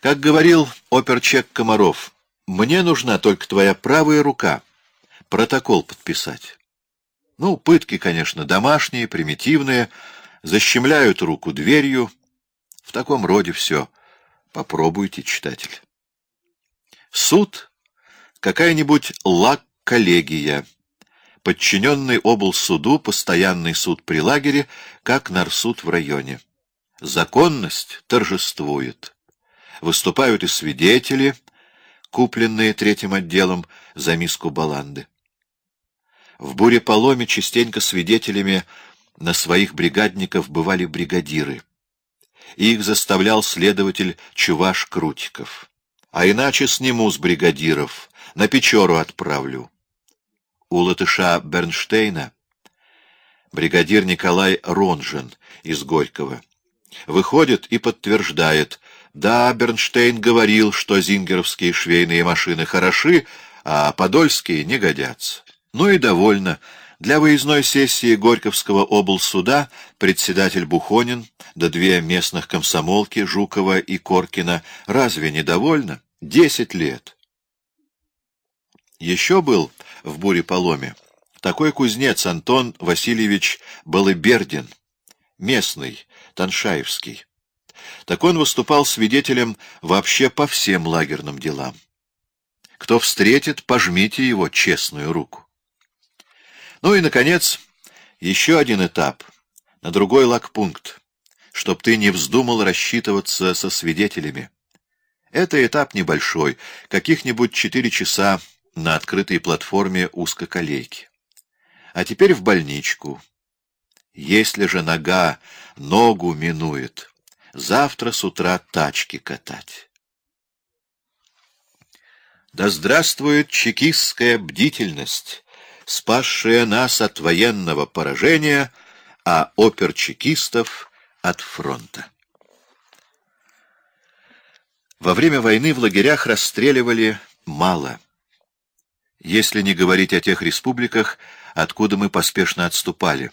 Как говорил оперчек Комаров, мне нужна только твоя правая рука, протокол подписать. Ну, пытки, конечно, домашние, примитивные, защемляют руку дверью. В таком роде все. Попробуйте, читатель. Суд — какая-нибудь лак-коллегия, подчиненный облсуду постоянный суд при лагере, как нарсуд в районе. Законность торжествует. Выступают и свидетели, купленные третьим отделом за миску баланды. В буре-поломе частенько свидетелями на своих бригадников бывали бригадиры. Их заставлял следователь Чуваш Крутиков. А иначе сниму с бригадиров, на Печору отправлю. У латыша Бернштейна бригадир Николай Ронжин из Горького выходит и подтверждает, да, Бернштейн говорил, что зингеровские швейные машины хороши, а подольские не годятся. Ну и довольно. Для выездной сессии Горьковского облсуда председатель Бухонин, да две местных комсомолки, Жукова и Коркина, разве недовольно? Десять лет. Еще был в буре-поломе такой кузнец Антон Васильевич Балыбердин, местный, Таншаевский. Так он выступал свидетелем вообще по всем лагерным делам. Кто встретит, пожмите его честную руку. Ну и, наконец, еще один этап, на другой лагпункт, чтоб ты не вздумал рассчитываться со свидетелями. Это этап небольшой, каких-нибудь четыре часа на открытой платформе узкоколейки. А теперь в больничку. Если же нога ногу минует, завтра с утра тачки катать. Да здравствует чекистская бдительность! спасшая нас от военного поражения, а оперчекистов — от фронта. Во время войны в лагерях расстреливали мало. Если не говорить о тех республиках, откуда мы поспешно отступали.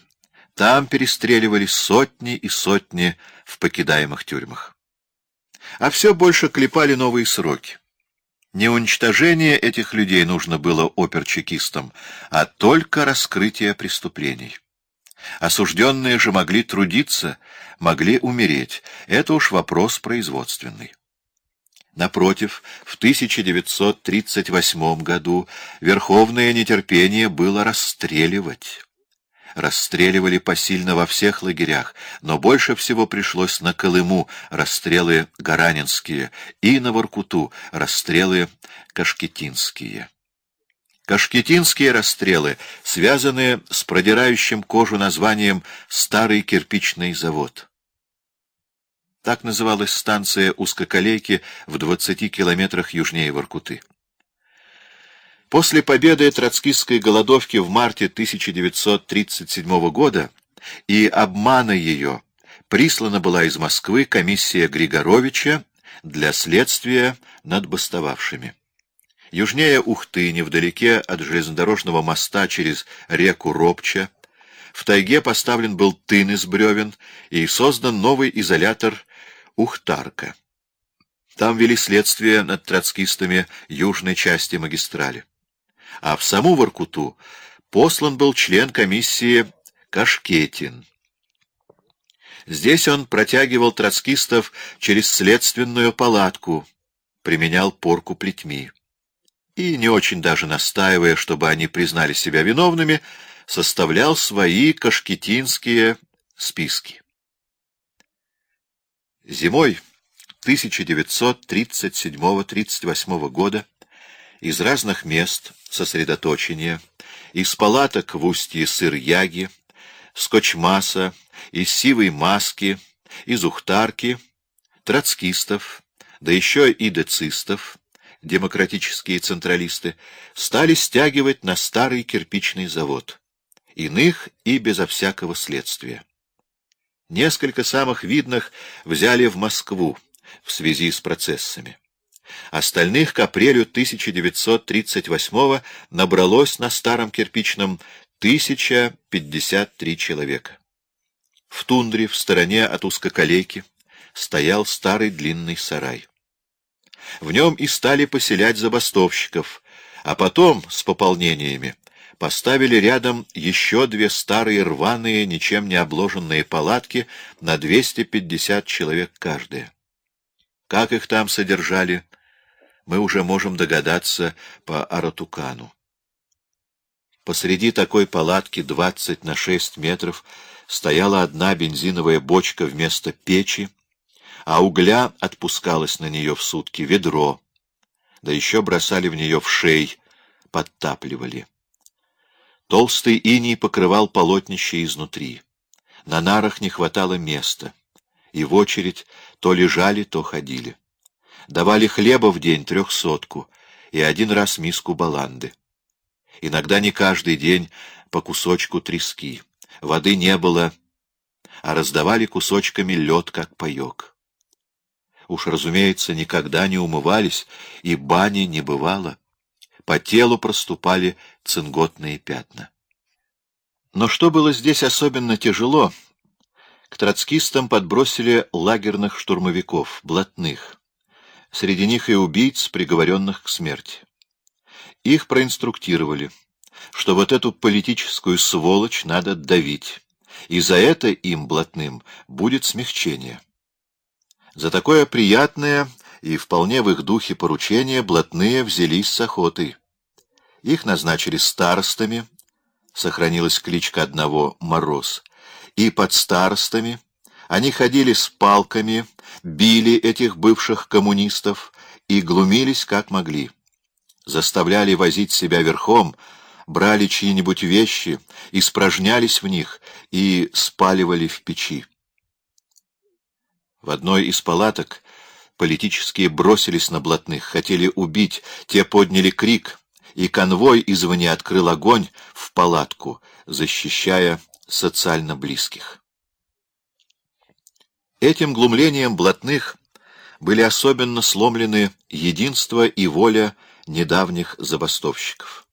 Там перестреливали сотни и сотни в покидаемых тюрьмах. А все больше клепали новые сроки. Не уничтожение этих людей нужно было оперчекистам, а только раскрытие преступлений. Осужденные же могли трудиться, могли умереть. Это уж вопрос производственный. Напротив, в 1938 году верховное нетерпение было расстреливать расстреливали посильно во всех лагерях, но больше всего пришлось на Колыму расстрелы гаранинские и на Воркуту расстрелы кашкетинские. Кашкетинские расстрелы связаны с продирающим кожу названием «Старый кирпичный завод». Так называлась станция узкоколейки в 20 километрах южнее Воркуты. После победы троцкистской голодовки в марте 1937 года и обмана ее прислана была из Москвы комиссия Григоровича для следствия над бастовавшими. Южнее Ухты, невдалеке от железнодорожного моста через реку Робча, в тайге поставлен был тын из бревен и создан новый изолятор Ухтарка. Там вели следствие над троцкистами южной части магистрали а в саму Воркуту послан был член комиссии Кашкетин. Здесь он протягивал троцкистов через следственную палатку, применял порку плетьми. И, не очень даже настаивая, чтобы они признали себя виновными, составлял свои кашкетинские списки. Зимой 1937-38 года из разных мест сосредоточения, из палаток в устье Сыр-Яги, Скотчмаса, из Сивой Маски, из Ухтарки, троцкистов, да еще и децистов, демократические централисты, стали стягивать на старый кирпичный завод, иных и безо всякого следствия. Несколько самых видных взяли в Москву в связи с процессами. Остальных к апрелю 1938 набралось на старом кирпичном 1053 человека. В тундре, в стороне от узкоколейки, стоял старый длинный сарай. В нем и стали поселять забастовщиков, а потом, с пополнениями, поставили рядом еще две старые рваные, ничем не обложенные палатки на 250 человек каждая. Как их там содержали, мы уже можем догадаться по Аратукану. Посреди такой палатки 20 на 6 метров стояла одна бензиновая бочка вместо печи, а угля отпускалось на нее в сутки ведро, да еще бросали в нее в шей, подтапливали. Толстый иней покрывал полотнище изнутри. На нарах не хватало места, и в очередь то лежали, то ходили. Давали хлеба в день трехсотку и один раз миску баланды. Иногда не каждый день по кусочку трески. Воды не было, а раздавали кусочками лед, как паек. Уж, разумеется, никогда не умывались, и бани не бывало. По телу проступали цинготные пятна. Но что было здесь особенно тяжело? К троцкистам подбросили лагерных штурмовиков, блатных. Среди них и убийц, приговоренных к смерти. Их проинструктировали, что вот эту политическую сволочь надо давить, и за это им, блатным, будет смягчение. За такое приятное и вполне в их духе поручение блатные взялись с охотой. Их назначили старостами, сохранилась кличка одного Мороз, и под старостами они ходили с палками, били этих бывших коммунистов и глумились как могли. Заставляли возить себя верхом, брали чьи-нибудь вещи, испражнялись в них и спаливали в печи. В одной из палаток политические бросились на блатных, хотели убить, те подняли крик, и конвой извне открыл огонь в палатку, защищая социально близких. Этим глумлением блатных были особенно сломлены единство и воля недавних забастовщиков.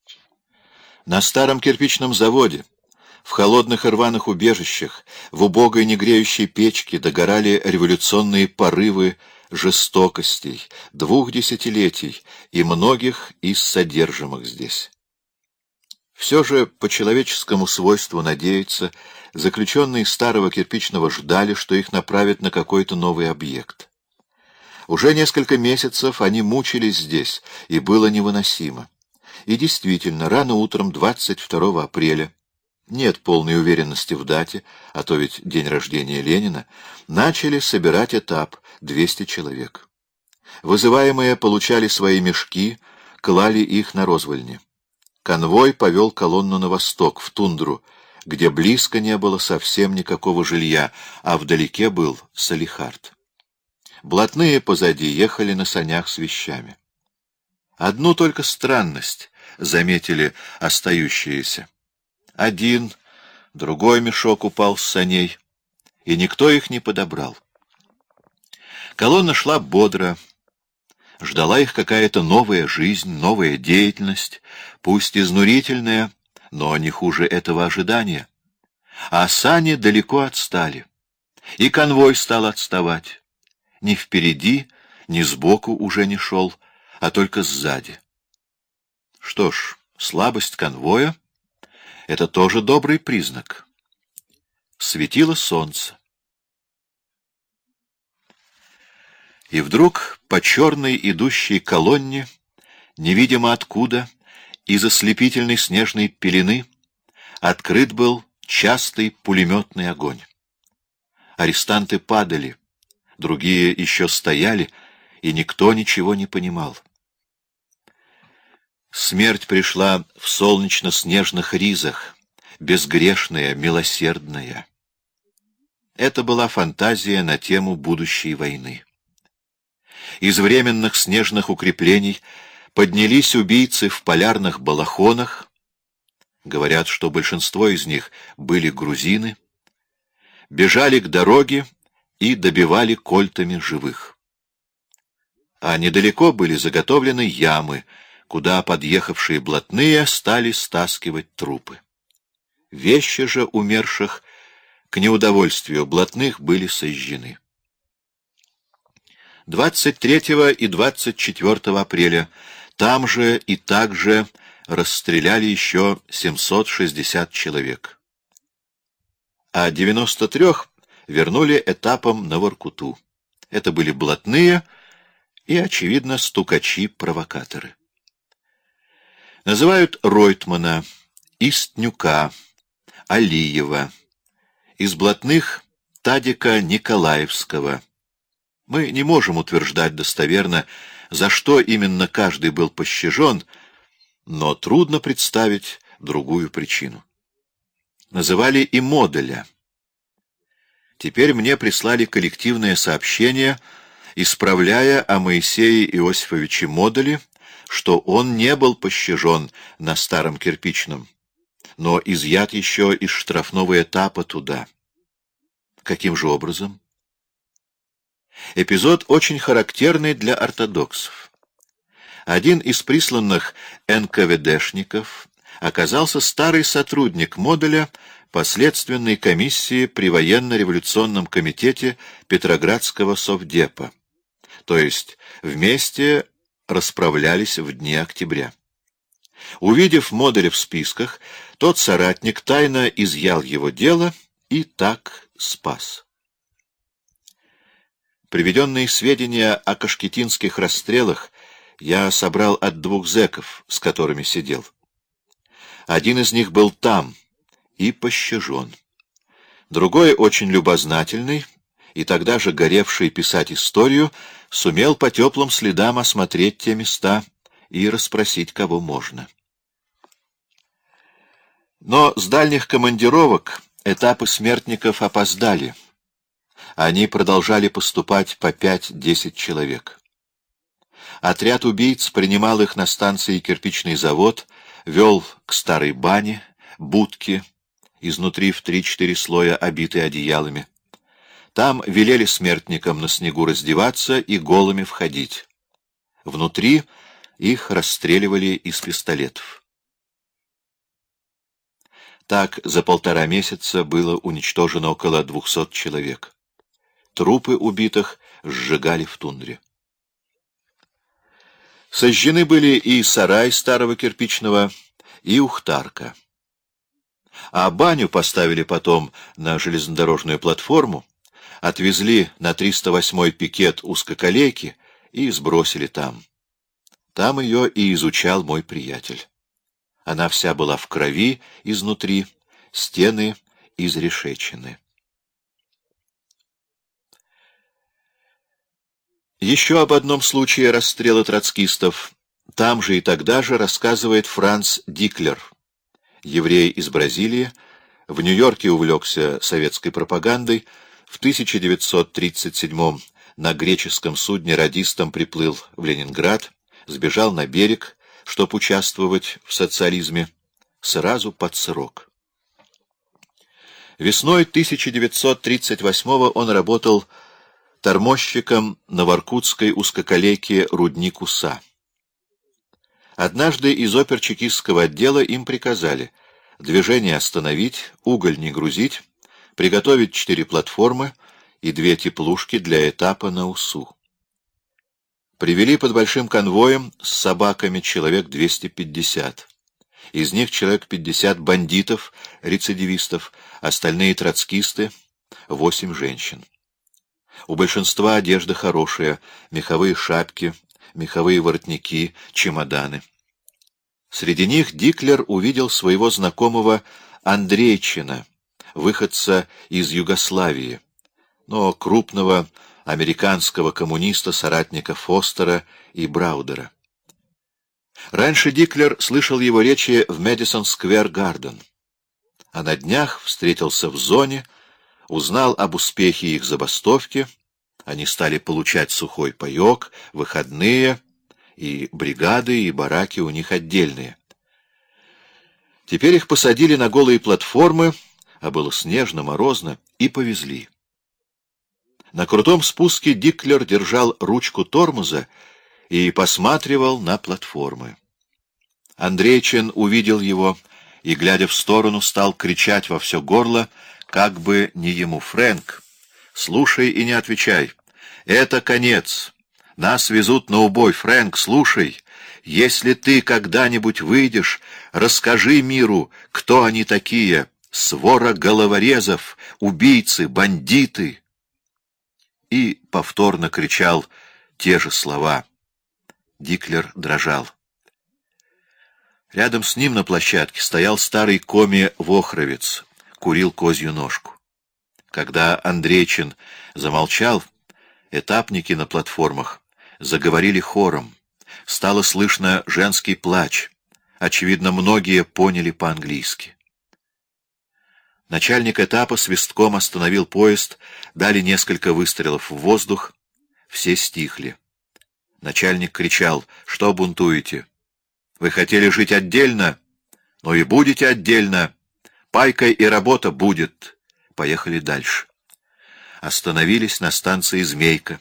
На старом кирпичном заводе, в холодных и рваных убежищах, в убогой негреющей печке догорали революционные порывы жестокостей, двух десятилетий и многих из содержимых здесь. Все же по человеческому свойству надеяться, заключенные старого кирпичного ждали, что их направят на какой-то новый объект. Уже несколько месяцев они мучились здесь, и было невыносимо. И действительно, рано утром 22 апреля, нет полной уверенности в дате, а то ведь день рождения Ленина, начали собирать этап 200 человек. Вызываемые получали свои мешки, клали их на розвольни. Конвой повел колонну на восток, в тундру, где близко не было совсем никакого жилья, а вдалеке был Салихард. Блатные позади ехали на санях с вещами. Одну только странность заметили остающиеся. Один, другой мешок упал с саней, и никто их не подобрал. Колонна шла бодро, ждала их какая-то новая жизнь, новая деятельность, пусть изнурительная, но не хуже этого ожидания. А сани далеко отстали, и конвой стал отставать ни впереди, ни сбоку уже не шел, а только сзади. Что ж, слабость конвоя — это тоже добрый признак. Светило солнце. И вдруг по черной идущей колонне, невидимо откуда, из ослепительной снежной пелены, открыт был частый пулеметный огонь. Арестанты падали, другие еще стояли, и никто ничего не понимал. Смерть пришла в солнечно-снежных ризах, безгрешная, милосердная. Это была фантазия на тему будущей войны. Из временных снежных укреплений поднялись убийцы в полярных балахонах, говорят, что большинство из них были грузины, бежали к дороге и добивали кольтами живых. А недалеко были заготовлены ямы, куда подъехавшие блатные стали стаскивать трупы. Вещи же умерших к неудовольствию блатных были сожжены. 23 и 24 апреля там же и также расстреляли еще 760 человек. А 93 вернули этапом на Воркуту. Это были блатные и, очевидно, стукачи-провокаторы. Называют Ройтмана, Истнюка, Алиева, из блатных Тадика Николаевского. Мы не можем утверждать достоверно, за что именно каждый был пощажен, но трудно представить другую причину. Называли и Моделя. Теперь мне прислали коллективное сообщение, исправляя о Моисее Иосифовиче Моделе, что он не был пощажен на старом кирпичном, но изъят еще из штрафного этапа туда. Каким же образом? Эпизод очень характерный для ортодоксов. Один из присланных НКВДшников оказался старый сотрудник модуля последственной комиссии при военно-революционном комитете Петроградского совдепа, то есть вместе расправлялись в дни октября. Увидев модуля в списках, тот соратник тайно изъял его дело и так спас. Приведенные сведения о кашкетинских расстрелах я собрал от двух зэков, с которыми сидел. Один из них был там и пощажен. Другой, очень любознательный и тогда же горевший писать историю, сумел по теплым следам осмотреть те места и расспросить, кого можно. Но с дальних командировок этапы смертников опоздали. Они продолжали поступать по пять-десять человек. Отряд убийц принимал их на станции «Кирпичный завод», вел к старой бане, будке, изнутри в три-четыре слоя обитой одеялами. Там велели смертникам на снегу раздеваться и голыми входить. Внутри их расстреливали из пистолетов. Так за полтора месяца было уничтожено около двухсот человек. Трупы убитых сжигали в тундре. Сожжены были и сарай старого кирпичного, и ухтарка. А баню поставили потом на железнодорожную платформу, отвезли на 308-й пикет узкоколейки и сбросили там. Там ее и изучал мой приятель. Она вся была в крови изнутри, стены изрешечены. Еще об одном случае расстрела троцкистов. Там же и тогда же рассказывает Франц Диклер, еврей из Бразилии, в Нью-Йорке увлекся советской пропагандой, в 1937 на греческом судне радистом приплыл в Ленинград, сбежал на берег, чтобы участвовать в социализме, сразу под срок. Весной 1938 он работал тормозчиком на воркутской узкоколейке «Рудник Уса». Однажды из оперчекистского отдела им приказали движение остановить, уголь не грузить, приготовить четыре платформы и две теплушки для этапа на УСУ. Привели под большим конвоем с собаками человек 250. Из них человек 50 бандитов, рецидивистов, остальные троцкисты, восемь женщин. У большинства одежда хорошая, меховые шапки, меховые воротники, чемоданы. Среди них Диклер увидел своего знакомого Андрейчина, выходца из Югославии, но крупного американского коммуниста, соратника Фостера и Браудера. Раньше Диклер слышал его речи в Мэдисон-сквер-гарден, а на днях встретился в зоне, узнал об успехе их забастовки, они стали получать сухой паек, выходные, и бригады, и бараки у них отдельные. Теперь их посадили на голые платформы, а было снежно, морозно, и повезли. На крутом спуске Диклер держал ручку тормоза и посматривал на платформы. Андрейчин увидел его и, глядя в сторону, стал кричать во все горло, как бы не ему, «Фрэнк, слушай и не отвечай. Это конец. Нас везут на убой. Фрэнк, слушай, если ты когда-нибудь выйдешь, расскажи миру, кто они такие. Свора головорезов, убийцы, бандиты. И повторно кричал те же слова. Диклер дрожал. Рядом с ним на площадке стоял старый коми-вохровец, курил козью ножку. Когда Андрейчин замолчал, этапники на платформах заговорили хором. Стало слышно женский плач. Очевидно, многие поняли по-английски. Начальник этапа свистком остановил поезд, дали несколько выстрелов в воздух, все стихли. Начальник кричал, что бунтуете? Вы хотели жить отдельно, но и будете отдельно. Пайка и работа будет. Поехали дальше. Остановились на станции «Змейка».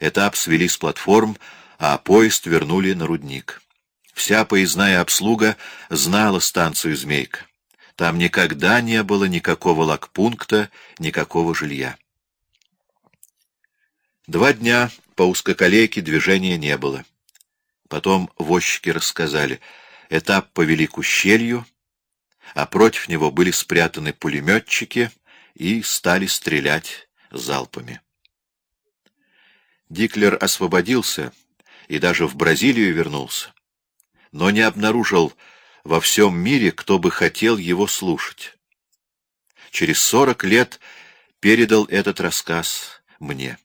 Этап свели с платформ, а поезд вернули на рудник. Вся поездная обслуга знала станцию «Змейка». Там никогда не было никакого лагпункта, никакого жилья. Два дня по узкоколейке движения не было. Потом возчики рассказали, этап повели к ущелью, а против него были спрятаны пулеметчики и стали стрелять залпами. Диклер освободился и даже в Бразилию вернулся, но не обнаружил во всем мире, кто бы хотел его слушать. Через сорок лет передал этот рассказ мне.